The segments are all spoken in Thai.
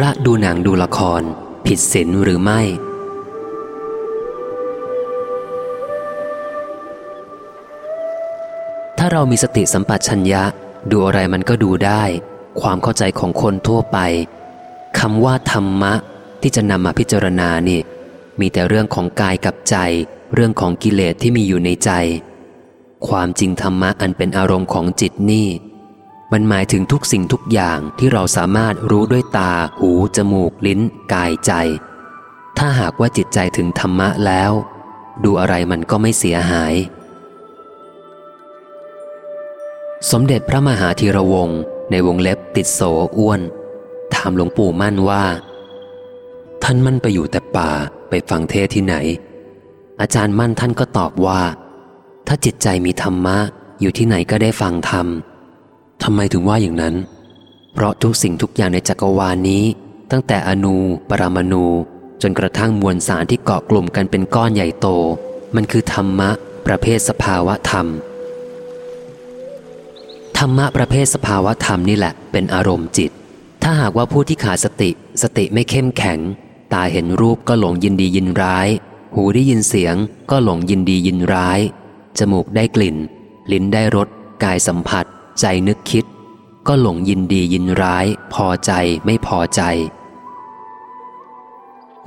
ระดูหนังดูละคร ผิดศีลหรือไม่ ถ้าเรามีสติสัมปชัญญะ ดูอะไรมันก็ดูได้ ความเข้าใจของคนทั่วไปคำว่าธรรมะที่จะนำมาพิจารณานี่ มีแต่เรื่องของกายกับใจ เรื่องของกิเลสที่มีอยู่ในใจ ความจริงธรรมะอันเป็นอารมณ์ของจิตนี่ มันหมายถึงทุกสิ่งทุกอย่างที่เราสามารถรู้ด้วยตา หู จมูก ลิ้น กายใจ ถ้าหากว่าจิตใจถึงธรรมะแล้ว ดูอะไรมันก็ไม่เสียหาย สมเด็จพระมหาธีรวงศ์ในวงเล็บติดโสอ้วน ถามหลวงปู่มั่นว่า ท่านมั่นไปอยู่แต่ป่าไปฟังเทศที่ไหน อาจารย์มั่นท่านก็ตอบว่า ถ้าจิตใจมีธรรมะอยู่ที่ไหนก็ได้ฟังธรรม ทำไมถึงว่าอย่างนั้น เพราะทุกสิ่งทุกอย่างในจักรวาลนี้ ตั้งแต่อนู ปรมาณูจนกระทั่งมวลสารที่เกาะกลุ่มกันเป็นก้อนใหญ่โต มันคือธรรมะ ประเภทสภาวะธรรม ธรรมะประเภทสภาวะธรรมนี่แหละ เป็นอารมณ์จิต ถ้าหากว่าผู้ที่ขาดสติ สติไม่เข้มแข็ง ตาเห็นรูปก็หลงยินดียินร้าย หูได้ยินเสียง ก็หลงยินดียินร้าย จมูกได้กลิ่น ลิ้นได้รส กายสัมผัส ใจนึกคิด ก็หลงยินดียินร้าย พอใจไม่พอใจ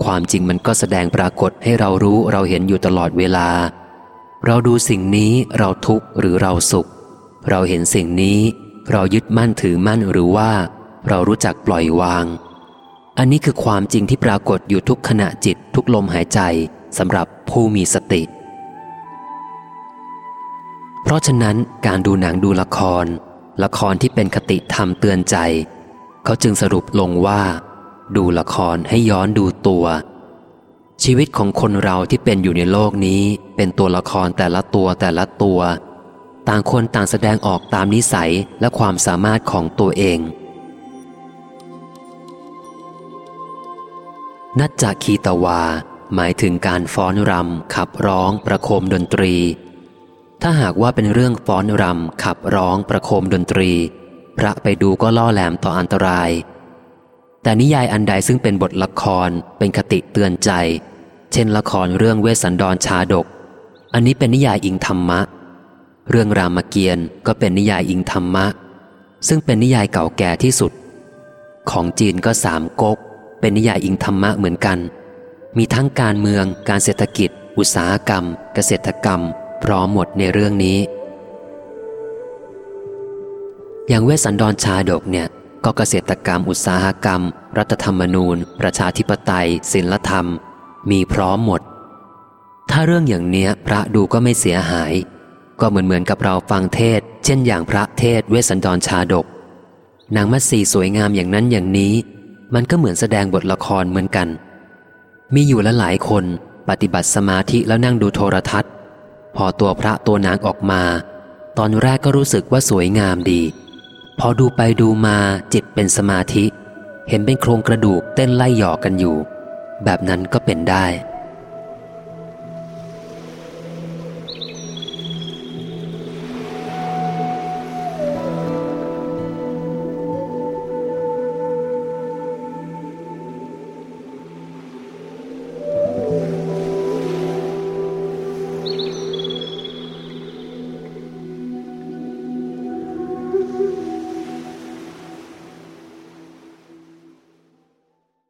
ความจริงมันก็แสดงปรากฏให้เรารู้เราเห็นอยู่ตลอดเวลา เราดูสิ่งนี้เราทุกข์หรือเราสุข เราเห็นสิ่งนี้ เรายึดมั่นถือมั่นหรือว่า เรารู้จักปล่อยวาง อันนี้คือความจริงที่ปรากฏอยู่ทุกขณะจิตทุกลมหายใจสำหรับผู้มีสติ ราะฉะนั้นการดูหนังดูละคร ละครที่เป็นคติธรรมเตือนใจ เขาจึงสรุปลงว่า ดูละครให้ย้อนดูตัว ชีวิตของคนเราที่เป็นอยู่ในโลกนี้ เป็นตัวละครแต่ละตัวแต่ละตัว ต่างคนต่างแสดงออกตามนิสัยและความสามารถของตัวเองนัจจคีตวา หมายถึงการฟ้อนรำขับร้อง ประโคมดนตรี ถ้าหากว่าเป็นเรื่องฟ้อนรำขับร้องประโคมดนตรี พระไปดูก็ล่อแหลมต่ออันตราย แต่นิยายอันใดซึ่งเป็นบทละครเป็นคติเตือนใจ เช่นละครเรื่องเวสสันดรชาดก อันนี้เป็นนิยายอิงธรรมะ เรื่องรามเกียรติ์ก็เป็นนิยายอิงธรรมะ ซึ่งเป็นนิยายเก่าแก่ที่สุด ของจีนก็สามก๊กเป็นนิยายอิงธรรมะเหมือนกัน มีทั้งการเมือง การเศรษฐกิจ อุตสาหกรรม เกษตรกรรม พร้อมหมดในเรื่องนี้ อย่างเวสันดรชาดกเนี่ย ก็เกษตรกรรมอุตสาหกรรม รัฐธรรมนูญ ประชาธิปไตยศิลธรรม มีพร้อมหมด ถ้าเรื่องอย่างเนี้ยพระดูก็ไม่เสียหาย ก็เหมือนเหมือนกับเราฟังเทศ เช่นอย่างพระเทศเวสสันดรชาดก นางมัตสีสวยงามอย่างนั้นอย่างนี้ มันก็เหมือนแสดงบทละครเหมือนกัน มีอยู่ละหลายคนปฏิบัติสมาธิแล้วนั่งดูโทรทัศน์ พอตัวพระตัวนางออกมา ตอนแรกก็รู้สึกว่าสวยงามดี พอดูไปดูมาจิตเป็นสมาธิ เห็นเป็นโครงกระดูกเต้นไล่หยอกกันอยู่ แบบนั้นก็เป็นได้